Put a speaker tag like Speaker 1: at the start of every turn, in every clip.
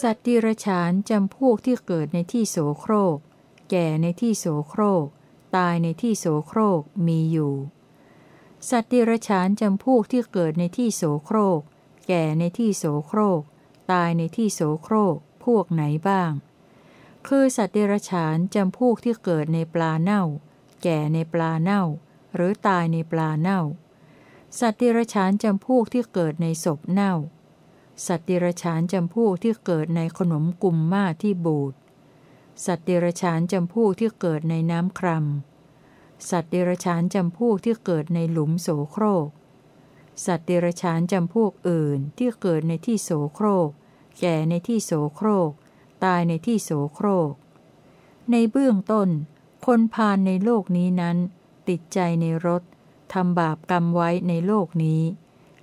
Speaker 1: สัตว์ดิรฉานจำพวกที่เกิดในที่โสโครก แก่ในที่โสโครก ตายในที่โสโครกมีอยู่ สัตว์ดิรฉานจำพวกที่เกิดในที่โสโครก แก่ในที่โสโครก ตายในที่โสโครก พวกไหนบ้าง คือสัตว์เดรัจฉานจำพวกที่เกิดในปลาเน่า แก่ในปลาเน่า หรือตายในปลาเน่า สัตว์เดรัจฉานจำพวกที่เกิดในศพเน่า สัตว์เดรัจฉานจำพวกที่เกิดในขนมกุมมาที่บูดสัตว์เดรัจฉานจำพวกที่เกิดในน้ำครัมสัตว์เดรัจฉานจำพวกที่เกิดในหลุมโสโครก สัตว์เดรัจฉานจำพวกอื่นที่เกิดในที่โสโครก แก่ในที่โสโครก ตายในที่โสโครก ในเบื้องต้น คนพาลในโลกนี้นั้น ติดใจในรสทำบาปกรรมไว้ในโลกนี้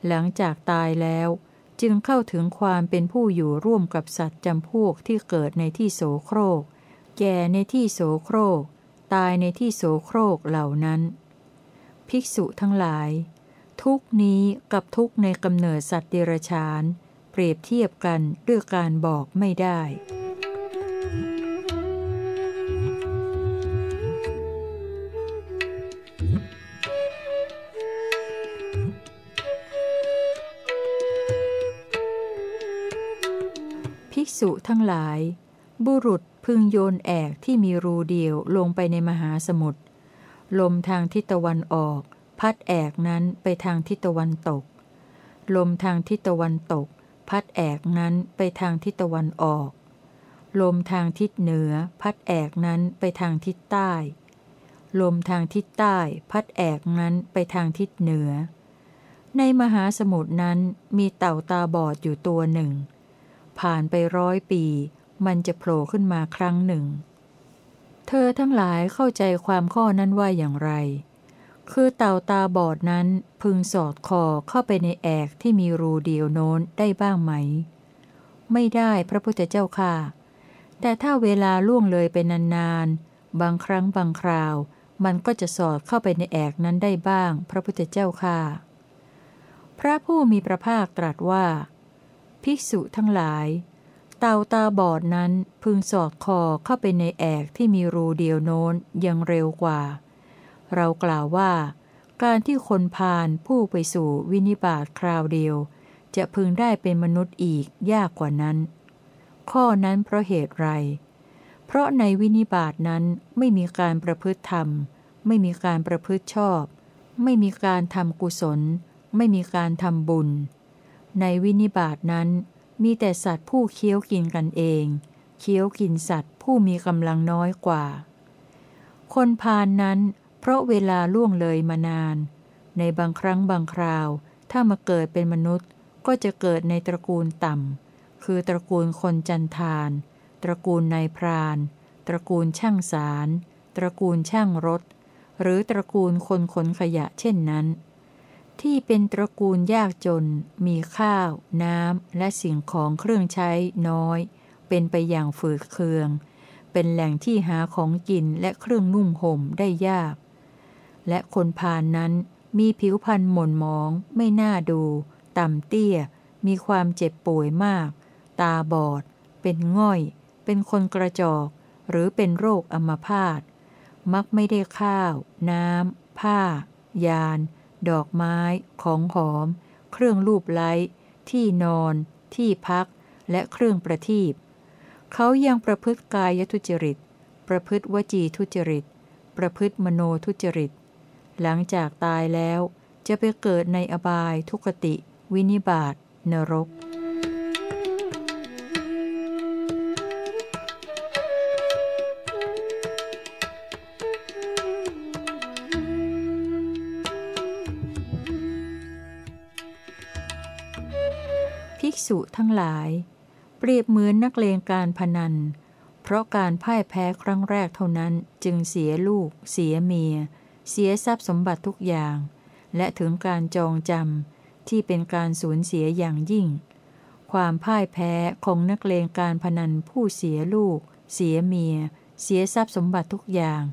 Speaker 1: หลังจากตายแล้ว จึงเข้าถึงความเป็นผู้อยู่ร่วมกับสัตว์จำพวกที่เกิดในที่โสโครก แก่ในที่โสโครก ตายในที่โสโครกเหล่านั้น ภิกษุทั้งหลาย ทุกนี้กับทุกในกำเนิดสัตว์เดรัจฉาน เปรียบเทียบกันด้วยการบอกไม่ได้ ษุทั้งหลาย บุรุษพึงโยนแอกที่มีรูเดียวลงไปในมหาสมุทร ลมทางทิศตะวันออก พัดแอกนั้นไปทางทิศตะวันตก ลมทางทิศตะวันตก พัดแอกนั้นไปทางทิศตะวันออก ลมทางทิศเหนือ พัดแอกนั้นไปทางทิศใต้ ลมทางทิศใต้ พัดแอกนั้นไปทางทิศเหนือ ในมหาสมุทรนั้นมีเต่าตาบอดอยู่ตัวหนึ่ง ผ่านไปร้อยปี มันจะโผล่ขึ้นมาครั้งหนึ่ง เธอทั้งหลายเข้าใจความข้อนั้นว่าอย่างไร คือเต่าตาบอดนั้นพึงสอดคอเข้าไปในแอกที่มีรูเดียวโน้นได้บ้างไหม ไม่ได้พระพุทธเจ้าค่ะ แต่ถ้าเวลาล่วงเลยไปนานๆ บางครั้งบางคราว มันก็จะสอดเข้าไปในแอกนั้นได้บ้าง พระพุทธเจ้าค่ะ พระผู้มีพระภาคตรัสว่า ภิกษุทั้งหลาย เต่าตาบอดนั้นพึงสอดคอเข้าไปในแอกที่มีรูเดียวโน้นยังเร็วกว่า เรากล่าวว่า การที่คนพาลผู้ไปสู่วินิบาตคราวเดียว จะพึงได้เป็นมนุษย์อีกยากกว่านั้น ข้อนั้นเพราะเหตุไร เพราะในวินิบาตนั้นไม่มีการประพฤติธรรม ไม่มีการประพฤติชอบ ไม่มีการทำกุศล ไม่มีการทำบุญ ในวินิบาตนั้น มีแต่สัตว์ผู้เคี้ยวกินกันเอง เคี้ยวกินสัตว์ผู้มีกำลังน้อยกว่า คนพานนั้น เพราะเวลาล่วงเลยมานาน ในบางครั้งบางคราว ถ้ามาเกิดเป็นมนุษย์ก็จะเกิดในตระกูลต่ำ คือตระกูลคนจันทาน ตระกูลนายพราน ตระกูลช่างสาร ตระกูลช่างรถ หรือตระกูลคนขนขยะเช่นนั้น ที่เป็นตระกูลยากจน มีข้าว น้ำ และสิ่งของเครื่องใช้น้อย เป็นไปอย่างฝืดเคือง เป็นแหล่งที่หาของกินและเครื่องนุ่มห่มได้ยาก และคนพานนั้นมีผิวพรรณหม่นหมอง ไม่น่าดู ต่ำเตี้ย มีความเจ็บป่วยมาก ตาบอด เป็นง่อย เป็นคนกระจอก หรือเป็นโรคอัมพาต มักไม่ได้ข้าว น้ำ ผ้า ยาน ดอกไม้ ของหอม เครื่องลูบไล้ ที่นอน ที่พัก และเครื่องประทีปเขายังประพฤติกายทุจริต ประพฤติวจีทุจริต ประพฤติมโนทุจริต หลังจากตายแล้วจะไปเกิดในอบายทุกติ วินิบาตนรก ษุทั้งหลาย เปรียบเหมือนนักเลงการพนัน เพราะการพ่ายแพ้ครั้งแรกเท่านั้นจึงเสียลูก เสียเมีย เสียทรัพย์สมบัติทุกอย่าง และถึงการจองจำที่เป็นการสูญเสียอย่างยิ่ง ความพ่ายแพ้ของนักเลงการพนันผู้เสียลูก เสียเมีย เสียทรัพย์สมบัติทุกอย่าง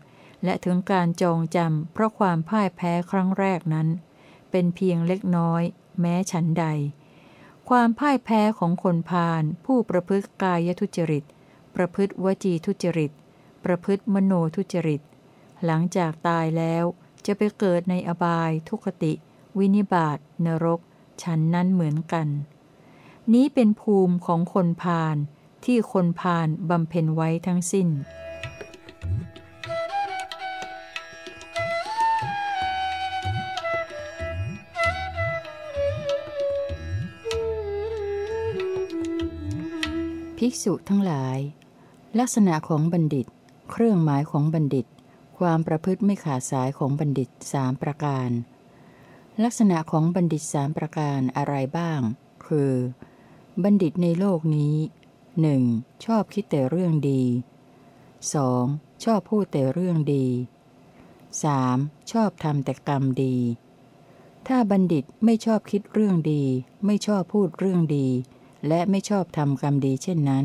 Speaker 1: และถึงการจองจำเพราะความพ่ายแพ้ครั้งแรกนั้น เป็นเพียงเล็กน้อย แม้ฉันใด ความพ่ายแพ้ของคนพาลผู้ประพฤติกายทุจริต ประพฤติวจีทุจริต ประพฤติมโนทุจริต หลังจากตายแล้วจะไปเกิดในอบาย ทุคติ วินิบาตนรกฉันนั้นเหมือนกัน นี้เป็นภูมิของคนพาลที่คนพาลบำเพ็ญไว้ทั้งสิ้น ภิกษุทั้งหลาย ลักษณะของบัณฑิต เครื่องหมายของบัณฑิต ความประพฤติไม่ขาดสายของบัณฑิตสามประการ ลักษณะของบัณฑิตสามประการอะไรบ้าง คือ บัณฑิตในโลกนี้หนึ่งชอบคิดแต่เรื่องดี 2. ชอบพูดแต่เรื่องดี 3. ชอบทำแต่กรรมดี ถ้าบัณฑิตไม่ชอบคิดเรื่องดี ไม่ชอบพูดเรื่องดี และไม่ชอบทำกรรมดีเช่นนั้น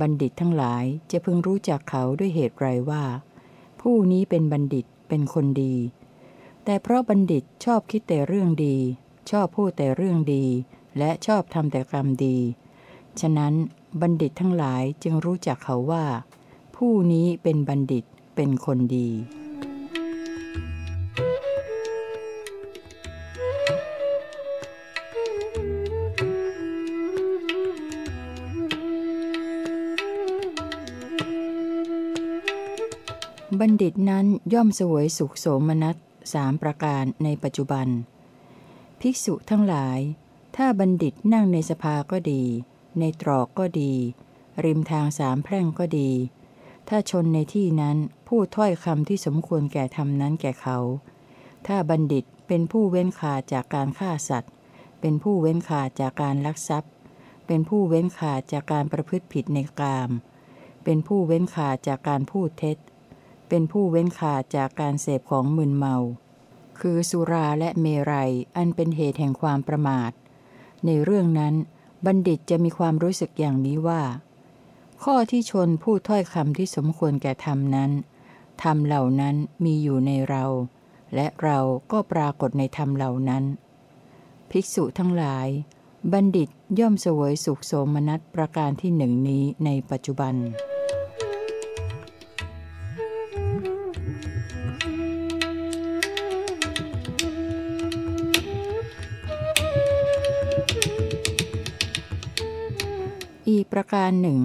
Speaker 1: บัณฑิตทั้งหลายจะพึงรู้จักเขาด้วยเหตุไรว่า ผู้นี้เป็นบัณฑิตเป็นคนดี แต่เพราะบัณฑิตชอบคิดแต่เรื่องดี ชอบพูดแต่เรื่องดี และชอบทำแต่กรรมดี ฉะนั้นบัณฑิตทั้งหลายจึงรู้จักเขาว่า ผู้นี้เป็นบัณฑิตเป็นคนดี บัณฑิตนั้นย่อมสวยสุขโสมนัสสามประการในปัจจุบัน ภิกษุทั้งหลาย ถ้าบัณฑิตนั่งในสภาก็ดี ในตรอกก็ดี ริมทางสามแพร่งก็ดี ถ้าชนในที่นั้นพูดถ้อยคำที่สมควรแก่ทำนั้นแก่เขา ถ้าบัณฑิตเป็นผู้เว้นขาจากการฆ่าสัตว์ เป็นผู้เว้นขาจากการลักทรัพย์ เป็นผู้เว้นขาจากการประพฤติผิดในกาม เป็นผู้เว้นขาจากการพูดเท็จ เป็นผู้เว้นขาดจากการเสพของมึนเมา คือสุราและเมรัยอันเป็นเหตุแห่งความประมาท ในเรื่องนั้นบัณฑิตจะมีความรู้สึกอย่างนี้ว่า ข้อที่ชนพูดถ้อยคำที่สมควรแก่ธรรมนั้นธรรมเหล่านั้นมีอยู่ในเรา และเราก็ปรากฏในธรรมเหล่านั้น ภิกษุทั้งหลาย บัณฑิตย่อมเสวยสุขโสมนัสประการที่หนึ่งนี้ในปัจจุบัน ประการหนึ่ง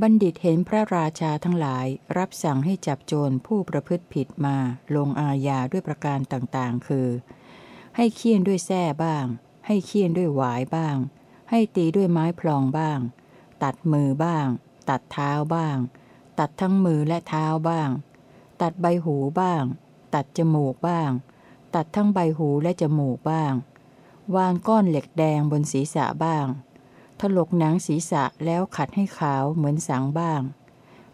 Speaker 1: บัณฑิตเห็นพระราชาทั้งหลาย รับสั่งให้จับโจรผู้ประพฤติผิดมาลงอาญาด้วยประการต่างๆ คือ ให้เคี่ยนด้วยแส้บ้าง ให้เคี่ยนด้วยหวายบ้าง ให้ตีด้วยไม้พลองบ้าง ตัดมือบ้าง ตัดเท้าบ้าง ตัดทั้งมือและเท้าบ้าง ตัดใบหูบ้าง ตัดจมูกบ้าง ตัดทั้งใบหูและจมูกบ้าง วางก้อนเหล็กแดงบนศีรษะบ้าง ถลกหนังศีรษะแล้วขัดให้ขาวเหมือนสังบ้าง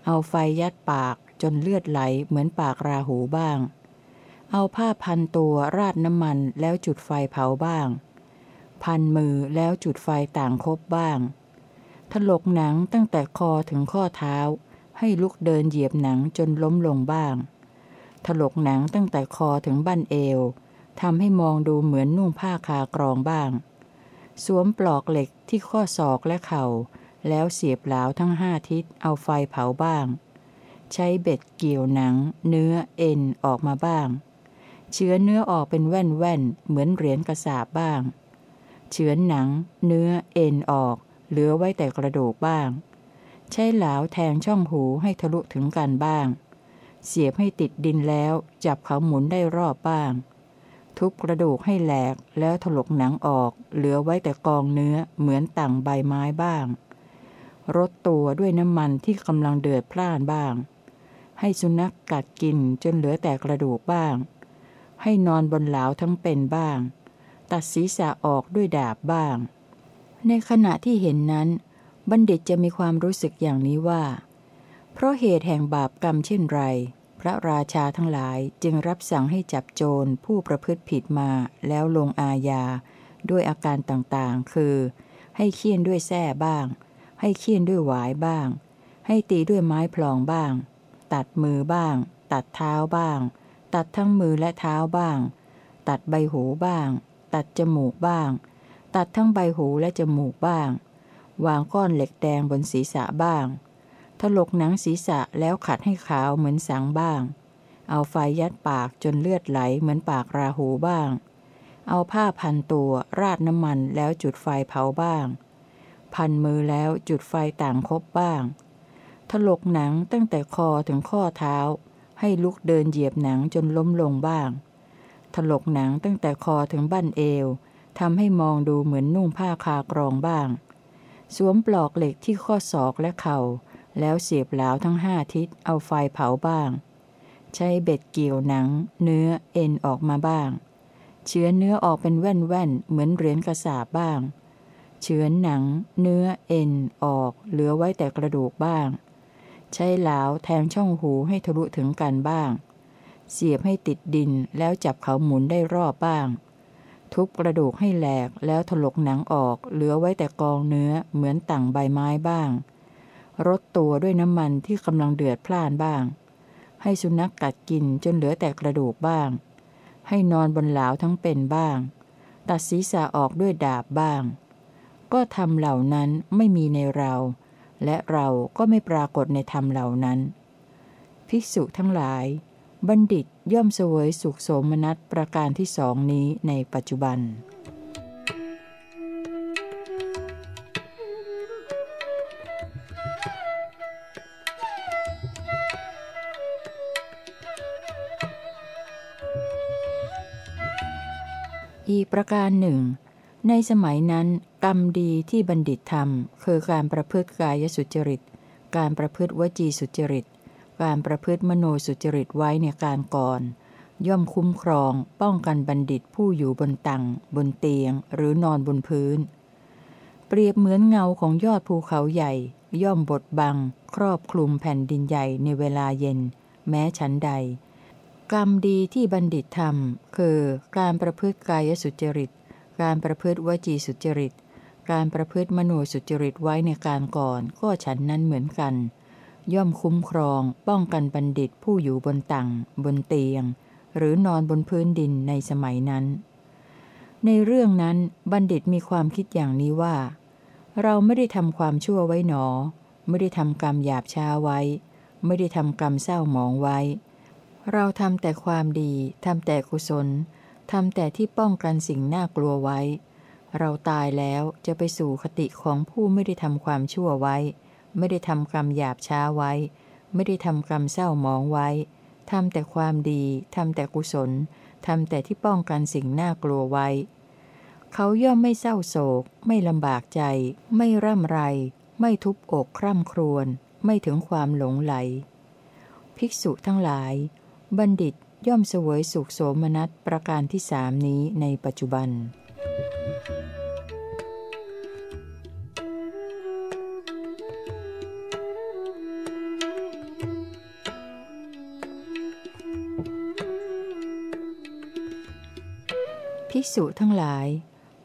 Speaker 1: เอาไฟยัดปากจนเลือดไหลเหมือนปากราหูบ้าง เอาผ้าพันตัวราดน้ำมันแล้วจุดไฟเผาบ้าง พันมือแล้วจุดไฟต่างคบบ้าง ถลกหนังตั้งแต่คอถึงข้อเท้า ให้ลุกเดินเหยียบหนังจนล้มลงบ้าง ถลกหนังตั้งแต่คอถึงบั้นเอวทำให้มองดูเหมือนนุ่งผ้าคากรองบ้าง สวมปลอกเหล็กที่ข้อศอกและเขา่า แล้วเสียบเหลาทั้งห้าทิศเอาไฟเผาบ้าง ใช้เบ็ดเกี่ยวหนัง เนื้อเอ็นออกมาบ้าง เชื้อเนื้อออกเป็นแว่นแว่นเหมือนเหรียญกระสาบบ้าง เชื้อหนัง เนื้อเอ็นออก เหลือไว้แต่กระดูกบ้าง ใช้เหลาแทงช่องหูให้ทะลุถึงกันบ้าง เสียบให้ติดดินแล้วจับเขาหมุนได้รอบบ้าง ทุบกระดูกให้แหลกแล้วถลกหนังออก เหลือไว้แต่กองเนื้อเหมือนต่างใบไม้บ้างรดตัวด้วยน้ำมันที่กำลังเดือดพล่านบ้าง ให้สุนัขกกัดกินจนเหลือแต่กระดูกบ้าง ให้นอนบนเหลาทั้งเป็นบ้าง ตัดศีรษะออกด้วยดาบบ้าง ในขณะที่เห็นนั้น บัณฑิตจะมีความรู้สึกอย่างนี้ว่า เพราะเหตุแห่งบาปกรรมเช่นไร ระราชาทั้งหลายจึงรับสั่งให้จับโจรผู้ประพฤติผิดมาแล้วลงอาญา ด้วยอาการต่างๆ คือ ให้เคี่ยนด้วยแส้บ้าง ให้เคี่ยนด้วยหวายบ้าง ให้ตีด้วยไม้พลองบ้าง ตัดมือบ้าง ตัดเท้าบ้าง ตัดทั้งมือและเท้าบ้าง ตัดใบหูบ้าง ตัดจมูกบ้าง ตัดทั้งใบหูและจมูกบ้าง วางก้อนเหล็กแดงบนศีรษะบ้าง ลกหนังศีรษะแล้วขัดให้ขาวเหมือนสังบ้าง เอาไฟยัดปากจนเลือดไหลเหมือนปากราหูบ้าง เอาผ้าพันตัวราดน้ำมันแล้วจุดไฟเผาบ้าง พันมือแล้วจุดไฟต่างคบบ้าง ถลกหนังตั้งแต่คอถึงข้อเท้า ให้ลุกเดินเหยียบหนังจนล้มลงบ้าง ถลกหนังตั้งแต่คอถึงบั้นเอวทำให้มองดูเหมือนนุ่งผ้าคากรองบ้าง สวมปลอกเหล็กที่ข้อศอกและเขา่า แล้วเสียบเหลาทั้งห้าทิศเอาไฟเผาบ้าง ใช้เบ็ดเกี่ยวหนัง เนื้อเอ็นออกมาบ้าง เชื้อเนื้อออกเป็นแว่นแว่นเหมือนเหรียญกระสาบบ้าง เชื้อหนัง เนื้อเอ็นออก เหลือไว้แต่กระดูกบ้าง ใช้เหลาแทงช่องหูให้ทะลุถึงกันบ้าง เสียบให้ติดดินแล้วจับเขาหมุนได้รอบบ้าง ทุบกระดูกให้แหลกแล้วถลกหนังออก เหลือไว้แต่กองเนื้อเหมือนต่างใบไม้บ้าง รดตัวด้วยน้ำมันที่กำลังเดือดพล่านบ้าง ให้สุนัขกกัดกินจนเหลือแต่กระดูกบ้าง ให้นอนบนเหลาทั้งเป็นบ้าง ตัดศีรษะออกด้วยดาบบ้าง ก็ทำเหล่านั้นไม่มีในเรา และเราก็ไม่ปรากฏในธรรมเหล่านั้น ภิกษุทั้งหลาย บัณฑิตย่อมเสวยสุขโสมนัสประการที่สองนี้ในปัจจุบัน กประการหนึ่ง ในสมัยนั้น กรรมดีที่บัณฑิตทำคือการประพฤติกายสุจริต การประพฤติวจีสุจริต การประพฤติมโนสุจริตไว้ในการก่อน ย่อมคุ้มครอง ป้องกันบัณฑิตผู้อยู่บนตังบนเตียง หรือนอนบนพื้น เปรียบเหมือนเงาของยอดภูเขาใหญ่ ย่อมบดบัง ครอบคลุมแผ่นดินใหญ่ในเวลาเย็น แม้ชั้นใด กรรมดีที่บัณฑิตทำคือ การประพฤติกายสุจริต การประพฤติวจีสุจริต การประพฤติมโนสุจริตไว้ในการก่อนก็ฉันนั้นเหมือนกัน ย่อมคุ้มครองป้องกันบัณฑิตผู้อยู่บนตังบนเตียง หรือนอนบนพื้นดินในสมัยนั้น ในเรื่องนั้นบัณฑิตมีความคิดอย่างนี้ว่า เราไม่ได้ทำความชั่วไว้หนอ ไม่ได้ทำกรรมหยาบช้าไว้ ไม่ได้ทำกรรมเศร้าหมองไว้ เราทำแต่ความดีทำแต่กุศลทำแต่ที่ป้องกันสิ่งน่ากลัวไว้ เราตายแล้วจะไปสู่คติของผู้ไม่ได้ทำความชั่วไว้ ไม่ได้ทำกรรมหยาบช้าไว้ ไม่ได้ทำกรรมเศร้าหมองไว้ทำแต่ความดีทำแต่กุศลทำแต่ที่ป้องกันสิ่งน่ากลัวไว้ เขาย่อมไม่เศร้าโศก ไม่ลำบากใจ ไม่ร่ำไร ไม่ทุบอกคร่ำครวญไม่ถึงความหลงไหล ภิกษุทั้งหลาย บัณฑิตย่อมเสวยสุขโสมนัสประการที่สามนี้ในปัจจุบัน ภิกษุทั้งหลาย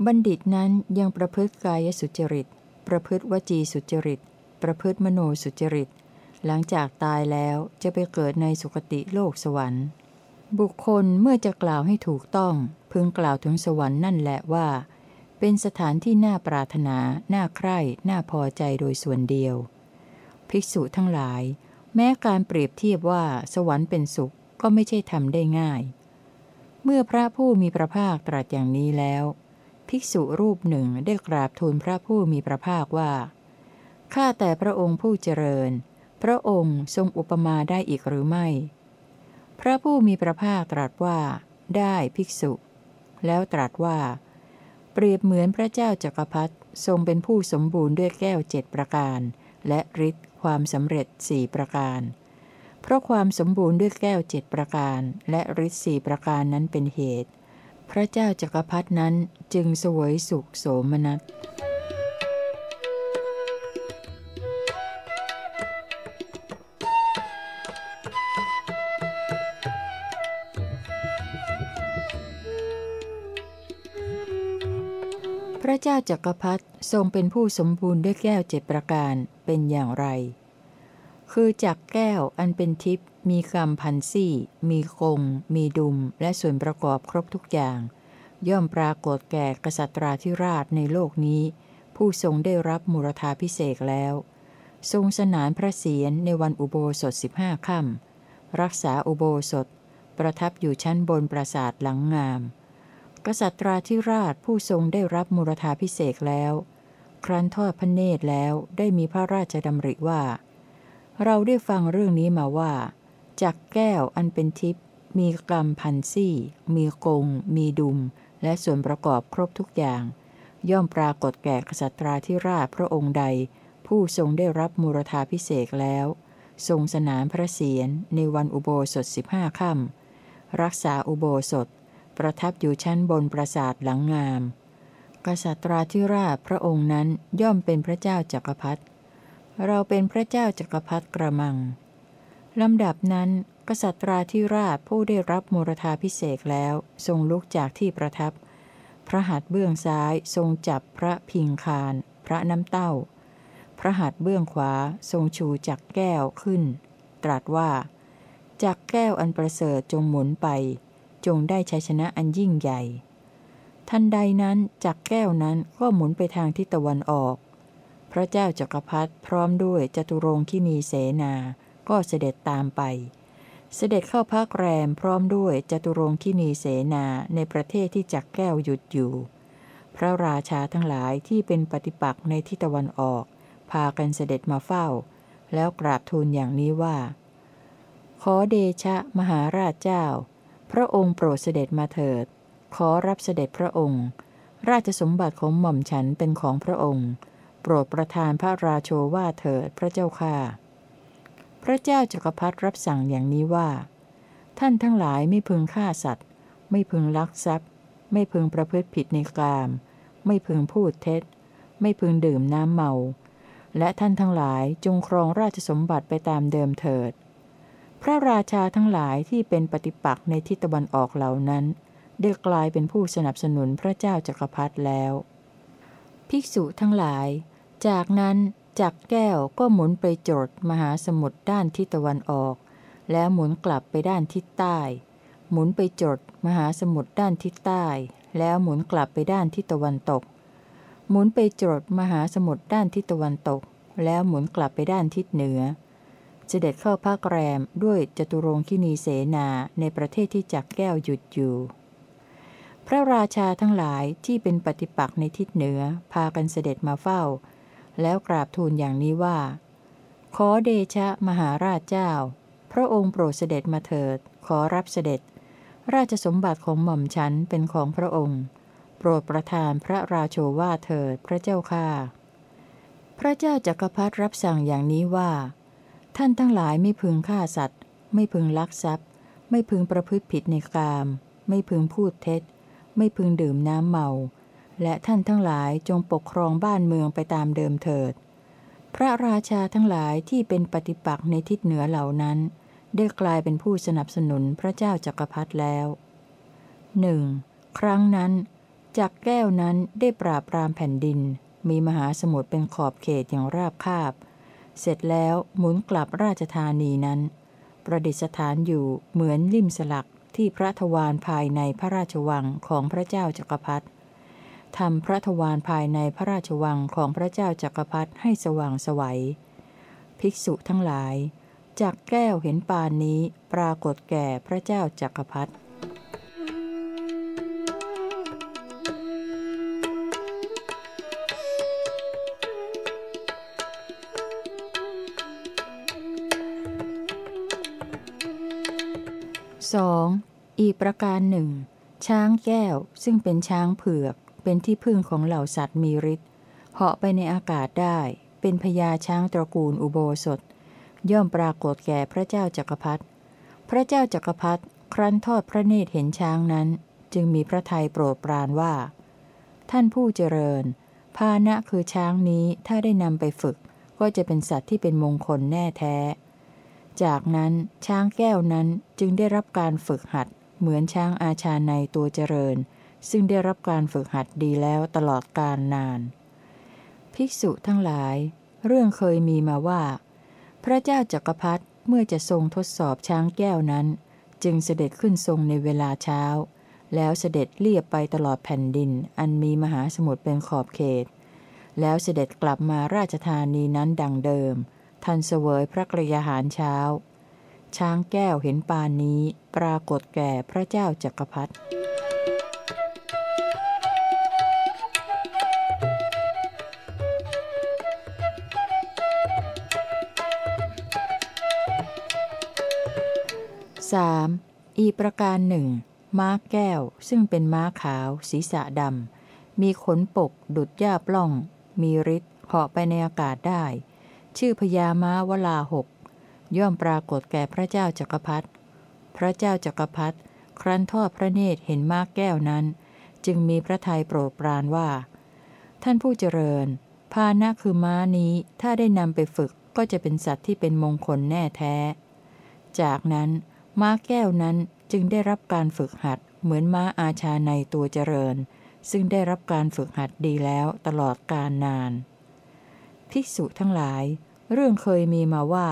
Speaker 1: บัณฑิตนั้นยังประพฤติกายสุจริต ประพฤติวจีสุจริต ประพฤติมโนสุจริต หลังจากตายแล้วจะไปเกิดในสุคติโลกสวรรค์ บุคคลเมื่อจะกล่าวให้ถูกต้อง พึงกล่าวถึงสวรรค์นั่นแหละว่า เป็นสถานที่น่าปรารถนา น่าใคร่ น่าพอใจโดยส่วนเดียว ภิกษุทั้งหลาย แม้การเปรียบเทียบว่าสวรรค์เป็นสุขก็ไม่ใช่ทำได้ง่าย เมื่อพระผู้มีพระภาคตรัสอย่างนี้แล้ว ภิกษุรูปหนึ่งได้กราบทูลพระผู้มีพระภาคว่าข้าแต่พระองค์ผู้เจริญ พระองค์ทรงอุปมาได้อีกหรือไม่ พระผู้มีพระภาคตรัสว่า ได้ภิกษุ แล้วตรัสว่า เปรียบเหมือนพระเจ้าจักรพรรดิทรงเป็นผู้สมบูรณ์ด้วยแก้วเจ็ดประการ และฤทธิ์ความสำเร็จสี่ประการ เพราะความสมบูรณ์ด้วยแก้วเจ็ดประการ และฤทธิ์สี่ประการนั้นเป็นเหตุ พระเจ้าจักรพรรดนั้นจึงสวยสุขโสมนัส เจ้าจักรพรรดิทรงเป็นผู้สมบูรณ์ด้วยแก้วเจ็ดประการเป็นอย่างไร คือจากแก้วอันเป็นทิพย์มีคำพันซี่ มีคง มีดุม และส่วนประกอบครบทุกอย่าง ย่อมปรากฏแก่กษัตราธิราชในโลกนี้ ผู้ทรงได้รับมูรธาพิเศษแล้ว ทรงสนานพระเศียรในวันอุโบสถสิบห้าค่ำรักษาอุโบสถ ประทับอยู่ชั้นบนปราสาทหลังงาม กษัตราธิราชผู้ทรงได้รับมูรธาพิเศษแล้ว ครั้นทอดพระเนตรแล้วได้มีพระราชดำริว่า เราได้ฟังเรื่องนี้มาว่า จากแก้วอันเป็นทิพย์มีกรรมพันซี่ มีกง มีดุม และส่วนประกอบครบทุกอย่าง ย่อมปรากฏแก่กษัตราธิราชพระองค์ใด ผู้ทรงได้รับมูรธาพิเศษแล้ว ทรงสนานพระเศียรในวันอุโบสถสิบห้าค่ำรักษาอุโบสถ ประทับอยู่ชั้นบนปราสาทหลังงาม กษัตราธิราชพระองค์นั้นย่อมเป็นพระเจ้าจักรพรรดิเราเป็นพระเจ้าจักรพรรดิกระมังลำดับนั้น กษัตราธิราชผู้ได้รับมรธาพิเศษแล้วทรงลุกจากที่ประทับ พระหัตถ์เบื้องซ้ายทรงจับพระพิงคาร พระน้ำเต้า พระหัตถ์เบื้องขวาทรงชูจักแก้วขึ้น ตรัสว่าจักแก้วอันประเสริฐจงหมุนไป จงได้ชัยชนะอันยิ่งใหญ่ ทันใดนั้นจักแก้วนั้นก็หมุนไปทางทิศตะวันออก พระเจ้าจักรพรรดิพร้อมด้วยจตุรงคีนีเสนา ก็เสด็จตามไป เสด็จเข้าพักแรมพร้อมด้วยจตุรงคินีเสนาในประเทศที่จักแก้วหยุดอยู่ พระราชาทั้งหลายที่เป็นปฏิปักษ์ในทิศตะวันออก พากันเสด็จมาเฝ้า แล้วกราบทูลอย่างนี้ว่าขอเดชะมหาราชเจ้า พระองค์โปรดเสด็จมาเถิด ขอรับเสด็จพระองค์ ราชสมบัติของหม่อมฉันเป็นของพระองค์ โปรดประทานพระราโชว่าเถิดพระเจ้าค่าพระเจ้าจักรพรรดิรับสั่งอย่างนี้ว่า ท่านทั้งหลายไม่พึงฆ่าสัตว์ ไม่พึงลักทรัพย์ ไม่พึงประพฤติผิดในกาม ไม่พึงพูดเท็จ ไม่พึงดื่มน้ำเมา และท่านทั้งหลายจงครองราชสมบัติไปตามเดิมเถิด พระราชาทั้งหลายที่เป็นปฏิปักษ์ในทิศตะวันออกเหล่านั้น ได้กลายเป็นผู้สนับสนุนพระเจ้าจักรพรรดิแล้ว ภิกษุทั้งหลาย จากนั้นจักแก้วก็หมุนไปจดมหาสมุทรด้านทิศตะวันออก แล้วหมุนกลับไปด้านทิศใต้ หมุนไปจดมหาสมุทรด้านทิศใต้ แล้วหมุนกลับไปด้านทิศตะวันตก หมุนไปจดมหาสมุทรด้านทิศตะวันตก แล้วหมุนกลับไปด้านทิศเหนือ เสด็จเข้าภาคแรมด้วยจตุรงคินีเสนาในประเทศที่จักแก้วหยุดอยู่ พระราชาทั้งหลายที่เป็นปฏิปักษ์ในทิศเหนือพากันเสด็จมาเฝ้า แล้วกราบทูลอย่างนี้ว่า ขอเดชะมหาราชเจ้า พระองค์โปรดเสด็จมาเถิด ขอรับเสด็จ ราชสมบัติของหม่อมฉันเป็นของพระองค์ โปรดประทานพระราโชวาเถิดพระเจ้าค่าพระเจ้าจักรพรรดิรับสั่งอย่างนี้ว่า ท่านทั้งหลายไม่พึงฆ่าสัตว์ ไม่พึงลักทรัพย์ ไม่พึงประพฤติผิดในกาม ไม่พึงพูดเท็จ ไม่พึงดื่มน้ำเมา และท่านทั้งหลายจงปกครองบ้านเมืองไปตามเดิมเถิด พระราชาทั้งหลายที่เป็นปฏิปักษ์ในทิศเหนือเหล่านั้น ได้กลายเป็นผู้สนับสนุนพระเจ้าจักรพรรดิแล้วหนึ่งครั้งนั้นจากแก้วนั้นได้ปราบปรามแผ่นดิน มีมหาสมุทรเป็นขอบเขตอย่างราบคาบ เสร็จแล้วหมุนกลับราชธานีนั้น ประดิษฐานอยู่เหมือนริมสลักที่พระทวารภายในพระราชวังของพระเจ้าจักรพรรดิทำพระทวารภายในพระราชวังของพระเจ้าจักรพรรดิให้สว่างสวัย ภิกษุทั้งหลาย จากแก้วเห็นปานนี้ปรากฏแก่พระเจ้าจักรพรรดิ อีกประการหนึ่ง ช้างแก้วซึ่งเป็นช้างเผือกเป็นที่พึ่งของเหล่าสัตว์มีฤทธิ์เหาะไปในอากาศได้ เป็นพญาช้างตระกูลอุโบสถ ย่อมปรากฏแก่พระเจ้าจักรพรรดิพระเจ้าจักรพรรดิครั้นทอดพระเนตรเห็นช้างนั้น จึงมีพระทัยโปรดปรานว่า ท่านผู้เจริญพาณะคือช้างนี้ถ้าได้นำไปฝึก ก็จะเป็นสัตว์ที่เป็นมงคลแน่แท้ จากนั้นช้างแก้วนั้นจึงได้รับการฝึกหัด เหมือนช้างอาชาในตัวเจริญ ซึ่งได้รับการฝึกหัดดีแล้วตลอดกาลนาน ภิกษุทั้งหลาย เรื่องเคยมีมาว่า พระเจ้าจักรพรรดิเมื่อจะทรงทดสอบช้างแก้วนั้น จึงเสด็จขึ้นทรงในเวลาเช้า แล้วเสด็จเลียบไปตลอดแผ่นดิน อันมีมหาสมุทรเป็นขอบเขต แล้วเสด็จกลับมาราชธานีนั้นดังเดิม ทันเสวยพระกรยาหารเช้า ช้างแก้วเห็นปานนี้ปรากฏแก่พระเจ้าจักรพรรดิ 3. อีประการหนึ่งม้าแก้วซึ่งเป็นม้าขาวศีรษะดำ มีขนปกดุดหญ้าปล้อง มีฤทธิ์เหาะไปในอากาศได้ ชื่อพญาม้าวลาหก ย่อมปรากฏแก่พระเจ้าจักรพรรดิพระเจ้าจักรพรรดิครั้นทอดพระเนตรเห็นม้าแก้วนั้น จึงมีพระทัยโปรดปรานว่า ท่านผู้เจริญ พานะคือม้านี้ถ้าได้นำไปฝึกก็จะเป็นสัตว์ที่เป็นมงคลแน่แท้ จากนั้นม้าแก้วนั้นจึงได้รับการฝึกหัดเหมือนม้าอาชาในตัวเจริญ ซึ่งได้รับการฝึกหัดดีแล้วตลอดกาลนาน ภิกษุทั้งหลาย เรื่องเคยมีมาว่า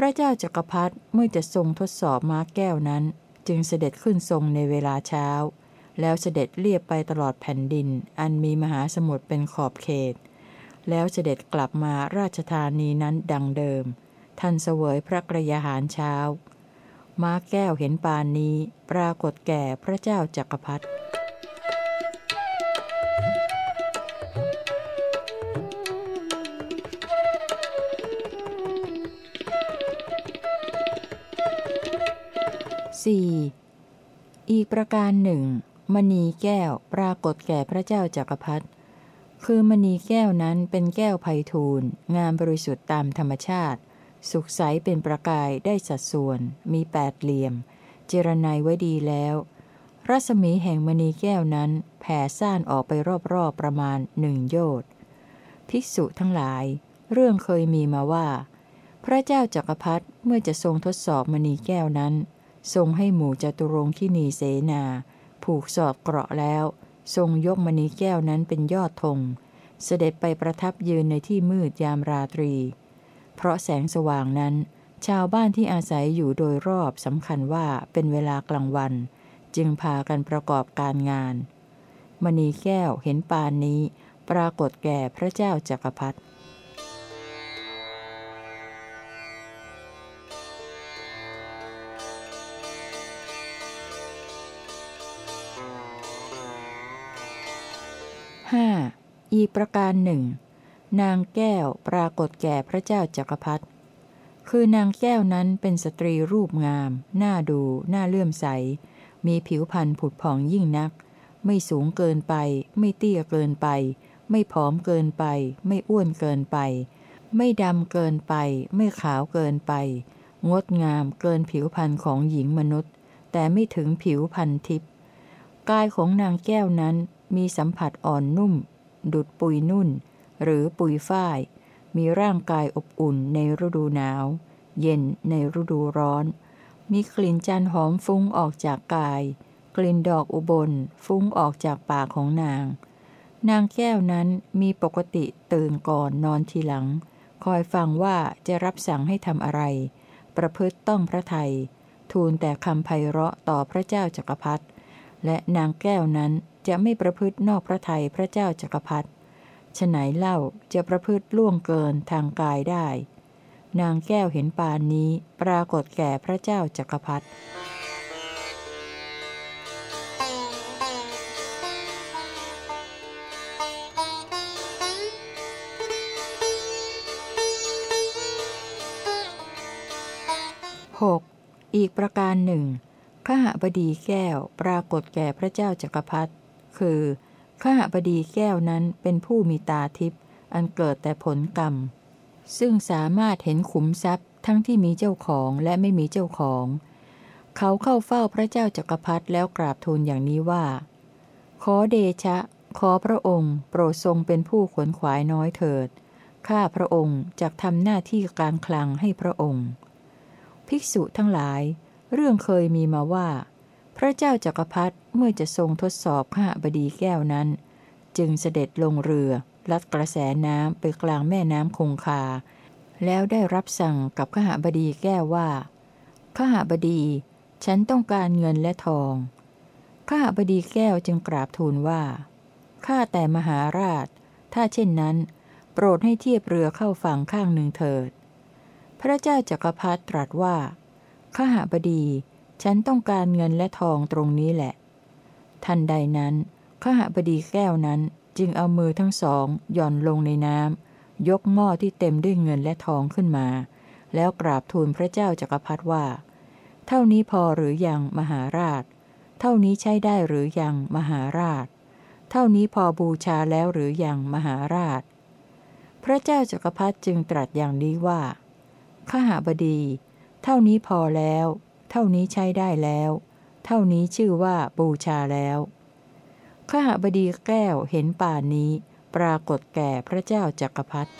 Speaker 1: พระเจ้าจักรพรรดิเมื่อจะทรงทดสอบม้าแก้วนั้น จึงเสด็จขึ้นทรงในเวลาเช้า แล้วเสด็จเลียบไปตลอดแผ่นดิน อันมีมหาสมุทรเป็นขอบเขต แล้วเสด็จกลับมาราชธานีนั้นดังเดิม ท่านเสวยพระกระยาหารเช้า ม้าแก้วเห็นปานนี้ ปรากฏแก่พระเจ้าจักรพรรดิ สี่อีกประการหนึ่ง มณีแก้วปรากฏแก่พระเจ้าจักรพรรดิคือมณีแก้วนั้นเป็นแก้วไพทูลงามบริสุทธิ์ตามธรรมชาติ สุขใสเป็นประกายได้สัดส่วน มีแปดเหลี่ยม เจรไนไว้ดีแล้ว รัศมีแห่งมณีแก้วนั้นแผ่ซ่านออกไปรอบๆประมาณหนึ่งโยชน์ภิกษุทั้งหลาย เรื่องเคยมีมาว่า พระเจ้าจักรพรรดิเมื่อจะทรงทดสอบมณีแก้วนั้น ทรงให้หมู่จตุรงคีนีเสนา ผูกสอบเกราะแล้ว ทรงยกมณีแก้วนั้นเป็นยอดธง เสด็จไปประทับยืนในที่มืดยามราตรี เพราะแสงสว่างนั้น ชาวบ้านที่อาศัยอยู่โดยรอบสำคัญว่าเป็นเวลากลางวัน จึงพากันประกอบการงาน มณีแก้วเห็นปานนี้ ปรากฏแก่พระเจ้าจักรพรรดิ ห้าอีกประการหนึ่ง นางแก้วปรากฏแก่พระเจ้าจักรพรรดิคือนางแก้วนั้นเป็นสตรีรูปงามน่าดูน่าเลื่อมใส มีผิวพรรณผุดผ่องยิ่งนัก ไม่สูงเกินไป ไม่เตี้ยเกินไป ไม่ผอมเกินไป ไม่อ้วนเกินไป ไม่ดำเกินไป ไม่ขาวเกินไป งดงามเกินผิวพรรณของหญิงมนุษย์ แต่ไม่ถึงผิวพรรณทิพย์กายของนางแก้วนั้น มีสัมผัสอ่อนนุ่ม ดุดปุยนุ่น หรือปุยฝ้าย มีร่างกายอบอุ่นในฤดูหนาว เย็นในฤดูร้อน มีกลิ่นจันหอมฟุ้งออกจากกาย กลิ่นดอกอุบลฟุ้งออกจากปากของนาง นางแก้วนั้นมีปกติตื่นก่อนนอนทีหลัง คอยฟังว่าจะรับสั่งให้ทำอะไร ประพฤติต้องพระไทย ทูลแต่คำไพเราะต่อพระเจ้าจักรพรรดิและนางแก้วนั้น จะไม่ประพฤตินอกพระไทยพระเจ้าจักรพรรดิฉไหนเล่าจะประพฤติล่วงเกินทางกายได้ นางแก้วเห็นปานนี้ปรากฏแก่พระเจ้าจักรพรรดิหกอีกประการหนึ่งขหบดีแก้วปรากฏแก่พระเจ้าจักรพรรดิ คือ ข้าบดีแก้วนั้นเป็นผู้มีตาทิพย์อันเกิดแต่ผลกรรม ซึ่งสามารถเห็นขุมทรัพย์ทั้งที่มีเจ้าของและไม่มีเจ้าของ เขาเข้าเฝ้าพระเจ้าจักรพรรดิแล้วกราบทูลอย่างนี้ว่า ขอเดชะ ขอพระองค์ โปรดทรงเป็นผู้ขวนขวายน้อยเถิด ข้าพระองค์จะทำหน้าที่การคลังให้พระองค์ ภิกษุทั้งหลาย เรื่องเคยมีมาว่า พระเจ้าจักรพรรดิเมื่อจะทรงทดสอบข้าบดีแก้วนั้น จึงเสด็จลงเรือ ลัดกระแสน้ำไปกลางแม่น้ำคงคา แล้วได้รับสั่งกับข้าบดีแก้วว่าข้าบดี ฉันต้องการเงินและทองข้าบดีแก้วจึงกราบทูลว่าข้าแต่มหาราช ถ้าเช่นนั้น โปรดให้เทียบเรือเข้าฝั่งข้างหนึ่งเถิด พระเจ้าจักรพรรดิตรัสว่าข้าบดี ฉันต้องการเงินและทองตรงนี้แหละ ทันใดนั้นข้าหบดีแก้วนั้นจึงเอามือทั้งสองหย่อนลงในน้ำยกหม้อที่เต็มด้วยเงินและทองขึ้นมา แล้วกราบทูลพระเจ้าจักรพรรดิว่า เท่านี้พอหรือยังมหาราช เท่านี้ใช้ได้หรือยังมหาราช เท่านี้พอบูชาแล้วหรือยังมหาราช พระเจ้าจักรพรรดิจึงตรัสอย่างนี้ว่าข้าหาบดี เท่านี้พอแล้ว เท่านี้ใช้ได้แล้ว เท่านี้ชื่อว่าบูชาแล้วข้าหบดีแก้วเห็นป่านนี้ ปรากฏแก่พระเจ้าจักรพรรดิ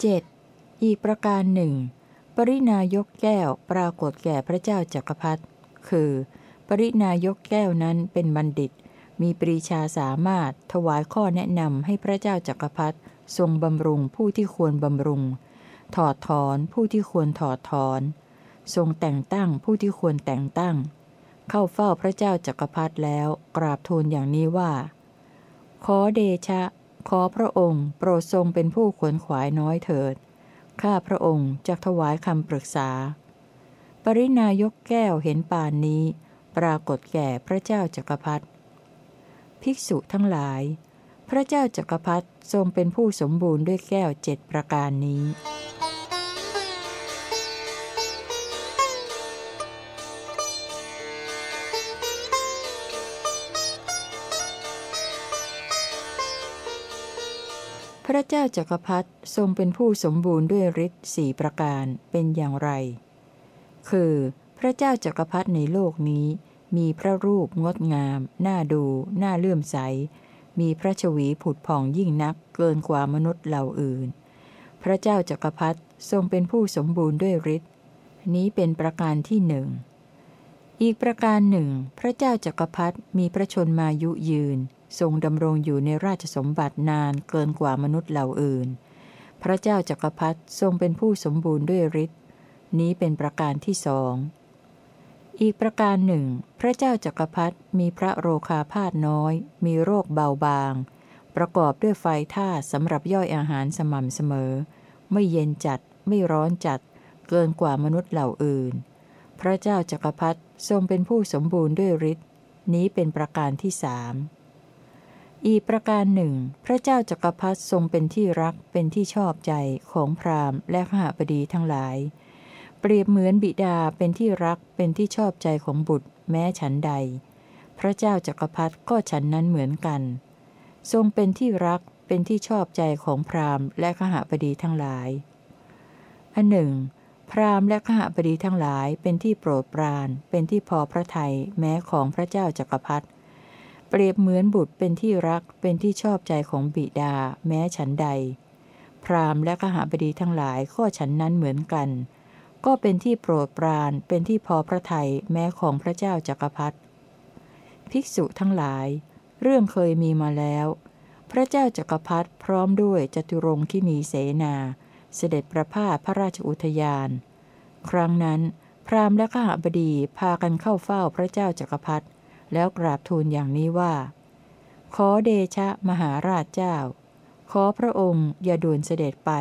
Speaker 1: เจ็ดอีกประการหนึ่ง ปรินายกแก้วปรากฏแก่พระเจ้าจักรพรรดิคือ ปรินายกแก้วนั้นเป็นบัณฑิต มีปรีชาสามารถถวายข้อแนะนำให้พระเจ้าจักรพรรดิทรงบำรุงผู้ที่ควรบำรุง ถอดถอนผู้ที่ควรถอดถอน ทรงแต่งตั้งผู้ที่ควรแต่งตั้ง เข้าเฝ้าพระเจ้าจักรพรรดิแล้วกราบทูลอย่างนี้ว่า ขอเดชะ ขอพระองค์โปรดทรงเป็นผู้ขวนขวายน้อยเถิด ข้าพระองค์จะถวายคำปรึกษา ปรินายกแก้วเห็นป่านนี้ ปรากฏแก่พระเจ้าจักรพรรดิภิกษุทั้งหลาย พระเจ้าจักรพรรดิทรงเป็นผู้สมบูรณ์ด้วยแก้วเจ็ดประการนี้พระเจ้าจักรพรรดิทรงเป็นผู้สมบูรณ์ด้วยฤทธิ์สี่ประการเป็นอย่างไร คือ พระเจ้าจักรพรรดิในโลกนี้ มีพระรูปงดงาม น่าดู น่าเลื่อมใส มีพระชวีผุดผ่องยิ่งนักเกินกว่ามนุษย์เหล่าอื่น พระเจ้าจักรพรรดิทรงเป็นผู้สมบูรณ์ด้วยฤทธิ์นี้เป็นประการที่หนึ่งอีกประการหนึ่ง พระเจ้าจักรพรรดิมีพระชนมายุยืน ทรงดำรงอยู่ในราชสมบัตินานเกินกว่ามนุษย์เหล่าอื่น พระเจ้าจักรพรรดิทรงเป็นผู้สมบูรณ์ด้วยฤทธิ์นี้เป็นประการที่สอง อีกประการหนึ่ง พระเจ้าจักรพรรดิมีพระโรคาพาธน้อย มีโรคเบาบาง ประกอบด้วยไฟท่าสำหรับย่อยอาหารสม่ำเสมอ ไม่เย็นจัดไม่ร้อนจัด เกินกว่ามนุษย์เหล่าอื่น พระเจ้าจักรพรรดิทรงเป็นผู้สมบูรณ์ด้วยฤทธิ์นี้เป็นประการที่สามอีกประการหนึ่ง พระเจ้าจักรพรรดิทรงเป็นที่รักเป็นที่ชอบใจของพราหมณ์และขหบดีทั้งหลาย เปรียบเหมือนบิดาเป็นที่รักเป็นที่ชอบใจของบุตร แม้ฉันใด พระเจ้าจักรพรรดิก็ฉันนั้นเหมือนกัน ทรงเป็นที่รักเป็นที่ชอบใจของพราหมณ์และขหบดีทั้งหลายอันหนึ่ง พราหมณ์และขหบดีทั้งหลายเป็นที่โปรดปราน เป็นที่พอพระทัยแม้ของพระเจ้าจักรพรรดิเปรียบเหมือนบุตรเป็นที่รักเป็นที่ชอบใจของบิดา แม้ฉันใด พราหมณ์และขหบดีทั้งหลายก็ฉันนั้นเหมือนกัน ก็เป็นที่โปรดปรานเป็นที่พอพระทัยแม้ของพระเจ้าจักรพรรดิภิกษุทั้งหลาย เรื่องเคยมีมาแล้ว พระเจ้าจักรพรรดิพร้อมด้วยจตุรงคีนีเสนา เสด็จประพาสพระราชอุทยาน ครั้งนั้นพราหมณ์และข้าบดีพากันเข้าเฝ้าพระเจ้าจักรพรรดิแล้วกราบทูลอย่างนี้ว่า ขอเดชะมหาราชเจ้า ขอพระองค์อย่าด่วนเสด็จไป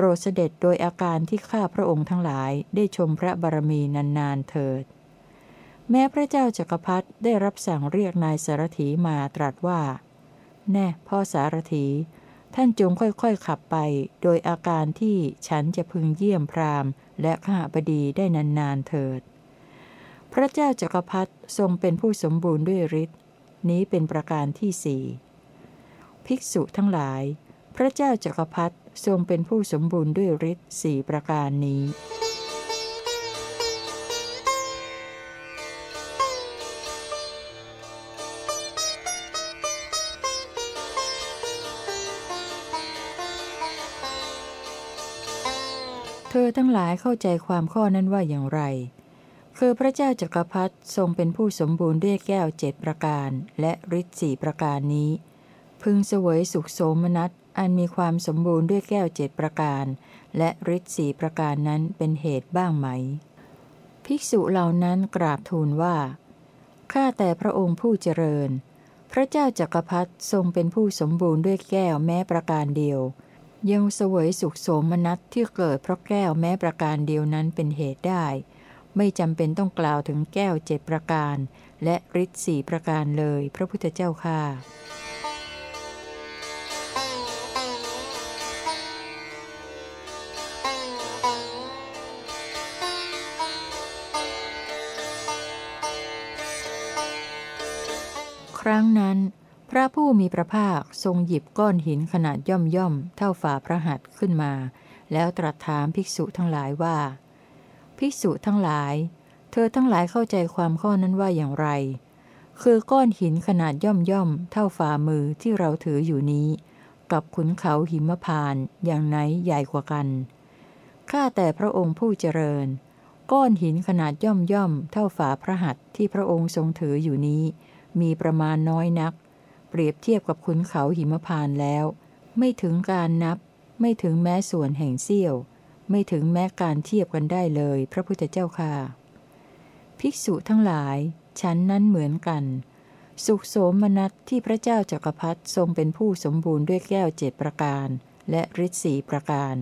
Speaker 1: ปรดเสด็จโดยอาการที่ข้าพระองค์ทั้งหลายได้ชมพระบารมีนานๆเถิด แม้พระเจ้าจักรพรรดิได้รับสั่งเรียกนายสารถีมาตรัสว่า แน่พ่อสารถี ท่านจงค่อยๆขับไป โดยอาการที่ฉันจะพึงเยี่ยมพราหมณ์ และข้าบดีได้นานๆเถิด พระเจ้าจักรพรรดิทรงเป็นผู้สมบูรณ์ด้วยฤทธิ์นี้เป็นประการที่สี่ภิกษุทั้งหลาย พระเจ้าจักรพรรดิ ทรงเป็นผู้สมบูรณ์ด้วยฤทธิ์สี่ประการนี้ เธอทั้งหลายเข้าใจความข้อนั้นว่าอย่างไร คือพระเจ้าจักรพรรดิทรงเป็นผู้สมบูรณ์ด้วยแก้วเจ็ดประการ และฤทธิ์สี่ประการนี้ พึงเสวยสุขโสมนัส อันมีความสมบูรณ์ด้วยแก้วเจ็ดประการ และฤทธิ์สี่ประการนั้นเป็นเหตุบ้างไหม ภิกษุเหล่านั้นกราบทูลว่า ข้าแต่พระองค์ผู้เจริญ พระเจ้าจักรพรรดิทรงเป็นผู้สมบูรณ์ด้วยแก้วแม้ประการเดียว ยังเสวยสุขโสมนัสที่เกิดเพราะแก้วแม้ประการเดียวนั้นเป็นเหตุได้ ไม่จำเป็นต้องกล่าวถึงแก้วเจ็ดประการ และฤทธิ์สี่ประการเลยพระพุทธเจ้าค่า รั้งนั้น พระผู้มีพระภาคทรงหยิบก้อนหินขนาดย่อมย่อมเท่าฝ่าพระหัตถ์ขึ้นมา แล้วตรัสถามภิกษุทั้งหลายว่า ภิกษุทั้งหลาย เธอทั้งหลายเข้าใจความข้อนั้นว่าอย่างไร คือก้อนหินขนาดย่อมย่อมเท่าฝ่ามือที่เราถืออยู่นี้ กับขุนเขาหิมพานอย่างไหนใหญ่กว่ากันข้าแต่พระองค์ผู้เจริญ ก้อนหินขนาดย่อมย่อมเท่าฝ่าพระหัตถ์ที่พระองค์ทรงถืออยู่นี้ มีประมาณน้อยนัก เปรียบเทียบกับขุนเขาหิมพานแล้ว ไม่ถึงการนับ ไม่ถึงแม้ส่วนแห่งเสี้ยว ไม่ถึงแม้การเทียบกันได้เลย พระพุทธเจ้าค่ะ ภิกษุทั้งหลายฉันนั้นเหมือนกัน สุขโสมนัสที่พระเจ้าจักรพรรดิทรงเป็นผู้สมบูรณ์ด้วยแก้วเจ็ดประการ และฤทธิ์สีประการ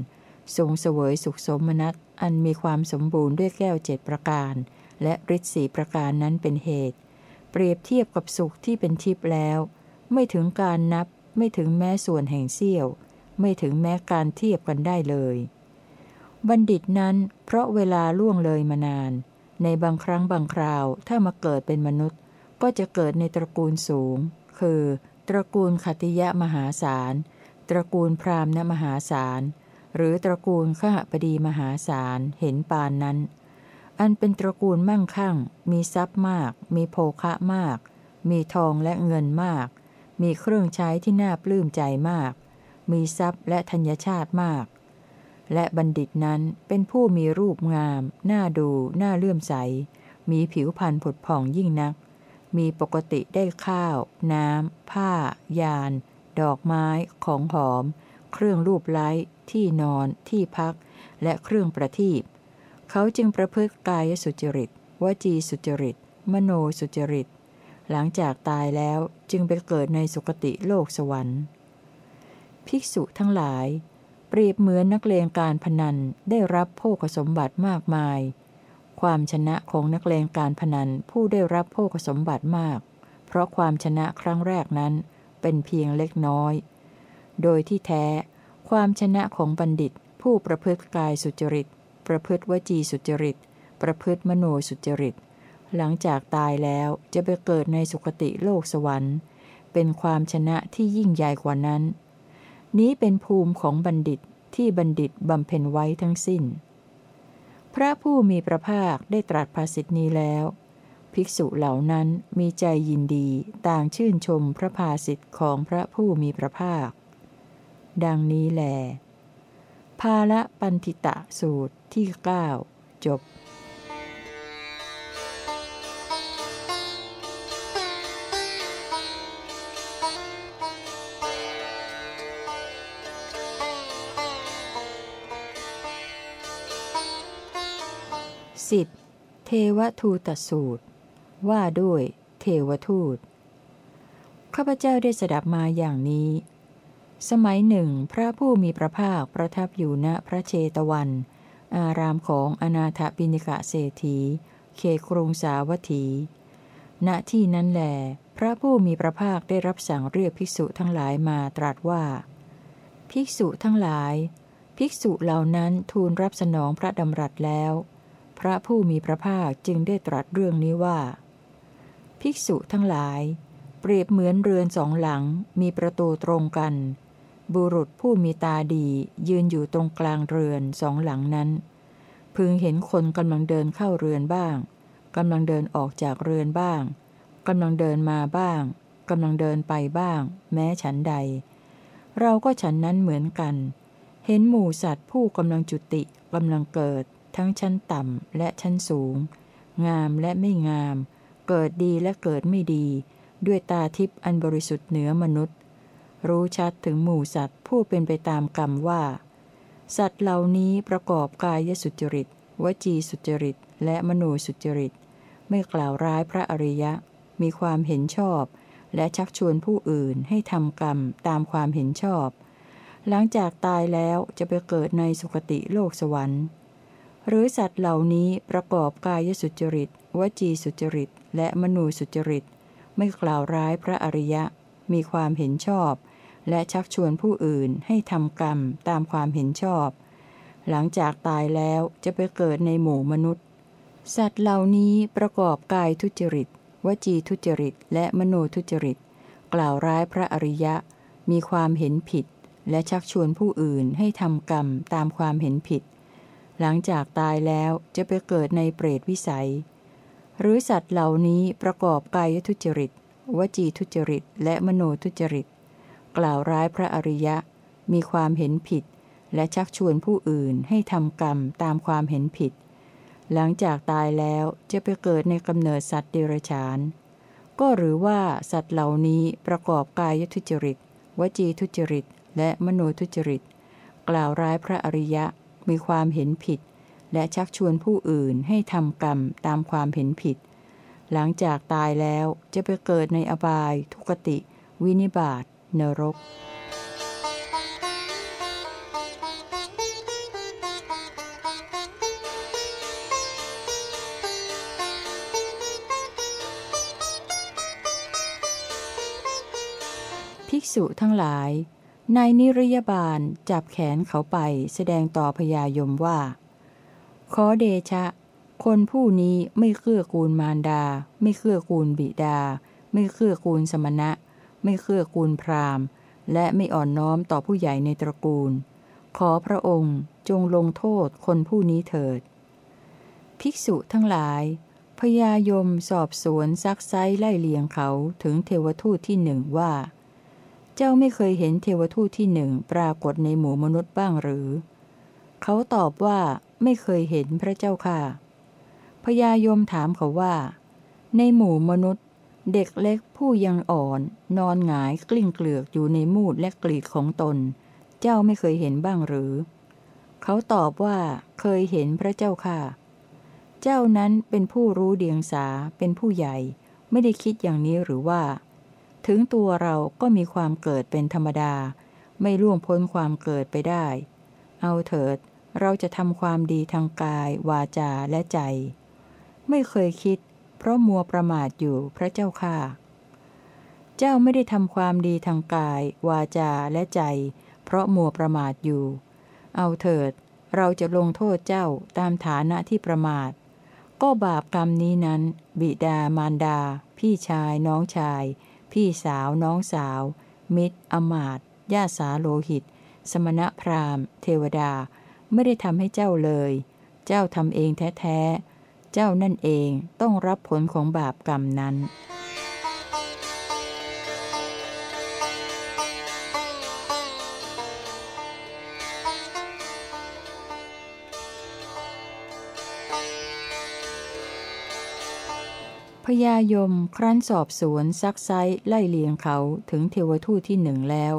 Speaker 1: ทรงเสวยสุขสมนัสอันมีความสมบูรณ์ด้วยแก้วเจ็ดประการ และฤทธิ์สีประการนั้นเป็นเหตุ เปรียบเทียบกับสุขที่เป็นทิพย์แล้ว ไม่ถึงการนับ ไม่ถึงแม้ส่วนแห่งเสี้ยว ไม่ถึงแม้การเทียบกันได้เลย บัณฑิตนั้นเพราะเวลาล่วงเลยมานาน ในบางครั้งบางคราวถ้ามาเกิดเป็นมนุษย์ ก็จะเกิดในตระกูลสูง คือ ตระกูลขติยะมหาศาล ตระกูลพราหมณ์มหาศาล หรือตระกูลขหปดีมหาศาลเห็นปานนั้น อันเป็นตระกูลมั่งคั่ง มีทรัพย์มาก มีโภคะมาก มีทองและเงินมาก มีเครื่องใช้ที่น่าปลื้มใจมาก มีทรัพย์และธัญชาติมาก และบัณฑิตนั้นเป็นผู้มีรูปงาม น่าดู น่าเลื่อมใส มีผิวพรรณผดผ่องยิ่งนัก มีปกติได้ข้าว น้ำ ผ้า ยาน ดอกไม้ ของหอม เครื่องรูปไล้ ที่นอน ที่พัก และเครื่องประทีป เขาจึงประพฤติกายสุจริต วจีสุจริต มโนสุจริต หลังจากตายแล้วจึงไปเกิดในสุคติโลกสวรรค์ ภิกษุทั้งหลาย เปรียบเหมือนนักเลงการพนันได้รับโภคสมบัติมากมาย ความชนะของนักเลงการพนันผู้ได้รับโภคสมบัติมาก เพราะความชนะครั้งแรกนั้นเป็นเพียงเล็กน้อย โดยที่แท้ ความชนะของบัณฑิตผู้ประพฤติกายสุจริต ประพฤติวจีสุจริต ประพฤติมโนสุจริต หลังจากตายแล้วจะไปเกิดในสุคติโลกสวรรค์ เป็นความชนะที่ยิ่งใหญ่กว่านั้น นี้เป็นภูมิของบัณฑิตที่บัณฑิตบำเพ็ญไว้ทั้งสิ้น พระผู้มีพระภาคได้ตรัสภาสิทธินี้แล้ว ภิกษุเหล่านั้นมีใจยินดีต่างชื่นชมพระภาสิทธิ์ของพระผู้มีพระภาค ดังนี้แหลภาละปันติตะสูตรที่ 9 จบสิบเทวทูตสูตร ว่าด้วยเทวทูต ข้าพเจ้าได้สดับมาอย่างนี้ สมัยหนึ่ง พระผู้มีพระภาคประทับอยู่ณพระเชตวัน อารามของอนาถปิณิกะเศรษฐี เขครุงสาวัตถี ณ ที่นั้นแหลพระผู้มีพระภาคได้รับสั่งเรียกภิกษุทั้งหลายมาตรัสว่า ภิกษุทั้งหลาย ภิกษุเหล่านั้นทูลรับสนองพระดำรัสแล้ว พระผู้มีพระภาคจึงได้ตรัสเรื่องนี้ว่า ภิกษุทั้งหลาย เปรียบเหมือนเรือนสองหลังมีประตูตรงกัน บุรุษผู้มีตาดียืนอยู่ตรงกลางเรือนสองหลังนั้น พึงเห็นคนกำลังเดินเข้าเรือนบ้างกำลังเดินออกจากเรือนบ้างกำลังเดินมาบ้างกำลังเดินไปบ้าง แม้ฉันใด เราก็ฉันนั้นเหมือนกัน เห็นหมู่สัตว์ผู้กำลังจุติกำลังเกิด ทั้งชั้นต่ำและชั้นสูง งามและไม่งาม เกิดดีและเกิดไม่ดี ด้วยตาทิพย์อันบริสุทธิ์เหนือมนุษย์ รู้ชัดถึงหมู่สัตว์ผู้เป็นไปตามกรรมว่า สัตว์เหล่านี้ประกอบกายสุจริต วจีสุจริต และมโนสุจริต ไม่กล่าวร้ายพระอริยะ มีความเห็นชอบ และชักชวนผู้อื่นให้ทำกรรมตามความเห็นชอบ หลังจากตายแล้วจะไปเกิดในสุคติโลกสวรรค์ หรือสัตว์เหล่านี้ประกอบกายสุจริต วจีสุจริต และมโนสุจริต ไม่กล่าวร้ายพระอริยะมีความเห็นชอบ และชักชวนผู้อื่นให้ทำกรรมตามความเห็นชอบ หลังจากตายแล้วจะไปเกิดในหมู่มนุษย์ สัตว์เหล่านี้ประกอบกายทุจริต วจีทุจริต และมโนทุจริต กล่าวร้ายพระอริยะ มีความเห็นผิด และชักชวนผู้อื่นให้ทำกรรมตามความเห็นผิด หลังจากตายแล้วจะไปเกิดในเปรตวิสัย หรือสัตว์เหล่านี้ประกอบกายทุจริต วจีทุจริต และมโนทุจริต กล่าวร้ายพระอริยะ มีความเห็นผิด และชักชวนผู้อื่นให้ทำกรรมตามความเห็นผิด หลังจากตายแล้วจะไปเกิดในกำเนิดสัตว์เดรัจฉาน ก็หรือว่าสัตว์เหล่านี้ประกอบกายทุจริต วจีทุจริต และมโนทุจริต กล่าวร้ายพระอริยะ มีความเห็นผิด และชักชวนผู้อื่นให้ทำกรรมตามความเห็นผิด หลังจากตายแล้วจะไปเกิดในอบาย ทุกติ วินิบาต นรก ภิกษุทั้งหลายนายนิรยาบาลจับแขนเขาไปแสดงต่อพญายมว่า ขอเดชะ คนผู้นี้ไม่เกื้อกูลมารดา ไม่เกื้อกูลบิดา ไม่เกื้อกูลสมณะ ไม่เกื้อกูลพราหมณ์ และไม่อ่อนน้อมต่อผู้ใหญ่ในตระกูล ขอพระองค์จงลงโทษคนผู้นี้เถิด ภิกษุทั้งหลายพญายมสอบสวนซักไซไล่เลียงเขาถึงเทวทูตที่หนึ่งว่า เจ้าไม่เคยเห็นเทวทูตที่หนึ่งปรากฏในหมู่มนุษย์บ้างหรือ เขาตอบว่าไม่เคยเห็นพระเจ้าค่ะพญายมถามเขาว่า ในหมู่มนุษย์ เด็กเล็กผู้ยังอ่อน นอนหงายกลิ้งเกลือกอยู่ในมูดและกลีดของตน เจ้าไม่เคยเห็นบ้างหรือ เขาตอบว่าเคยเห็นพระเจ้าค่ะ เจ้านั้นเป็นผู้รู้เดียงสาเป็นผู้ใหญ่ ไม่ได้คิดอย่างนี้หรือว่า ถึงตัวเราก็มีความเกิดเป็นธรรมดา ไม่ล่วงพ้นความเกิดไปได้ เอาเถิด เราจะทำความดีทางกาย วาจาและใจ ไม่เคยคิด เพราะมัวประมาทอยู่พระเจ้าค่ะ เจ้าไม่ได้ทำความดีทางกาย วาจาและใจ เพราะมัวประมาทอยู่ เอาเถิด เราจะลงโทษเจ้าตามฐานะที่ประมาท ก็บาปกรรมนี้นั้น บิดามารดา พี่ชาย น้องชาย พี่สาว น้องสาว มิตร อมาตญาสาโลหิต สมณพราหมณ์ เทวดา ไม่ได้ทำให้เจ้าเลย เจ้าทำเองแท้ๆ เจ้านั่นเองต้องรับผลของบาปกรรมนั้น พญายมครั้นสอบสวนซักไซไล่เลียงเขาถึงเทวทูตที่หนึ่งแล้ว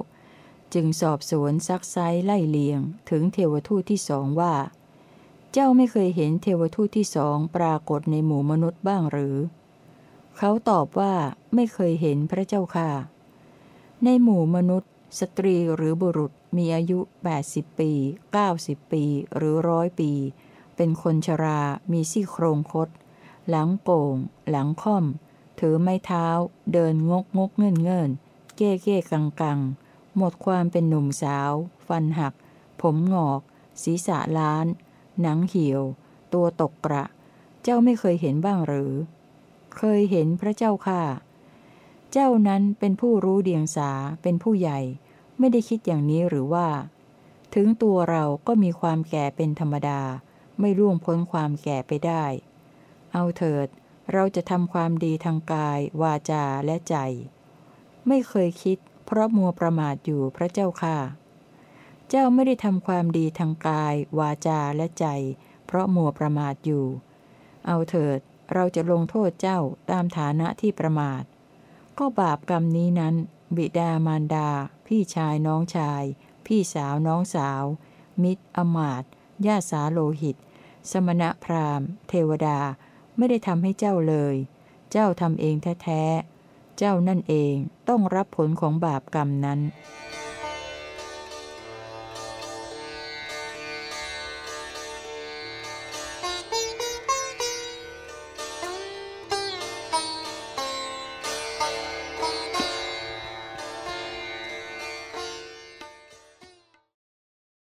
Speaker 1: จึงสอบสวนซักไซไล่เลียงถึงเทวทูตที่สองว่า เจ้าไม่เคยเห็นเทวทูตที่สองปรากฏในหมู่มนุษย์บ้างหรือ เขาตอบว่าไม่เคยเห็นพระเจ้าค่ะ ในหมู่มนุษย์ สตรีหรือบุรุษมีอายุ 80 ปี 90 ปี หรือร้อยปี เป็นคนชรา มีซี่โครงคด หลังโก่ง หลังค่อม ถือไม้เท้า เดินงกงกเงื่อนเงื่อนเก้เก้กังกังหมดความเป็นหนุ่มสาว ฟันหัก ผมงอก ศีรษะล้าน หนังเหี่ยว ตัวตกกระ เจ้าไม่เคยเห็นบ้างหรือ เคยเห็นพระเจ้าค่ะ เจ้านั้นเป็นผู้รู้เดียงสาเป็นผู้ใหญ่ ไม่ได้คิดอย่างนี้หรือว่า ถึงตัวเราก็มีความแก่เป็นธรรมดา ไม่ล่วงพ้นความแก่ไปได้ เอาเถิด เราจะทำความดีทางกาย วาจาและใจ ไม่เคยคิด เพราะมัวประมาทอยู่พระเจ้าค่ะ เจ้าไม่ได้ทำความดีทางกาย วาจาและใจ เพราะมัวประมาทอยู่ เอาเถิด เราจะลงโทษเจ้าตามฐานะที่ประมาท ก็บาปกรรมนี้นั้น บิดามารดา พี่ชายน้องชาย พี่สาวน้องสาว มิตร อมาตญาสาโลหิต สมณะพราหมณ์ เทวดา ไม่ได้ทำให้เจ้าเลย เจ้าทำเองแท้ๆ เจ้านั่นเองต้องรับผลของบาปกรรมนั้น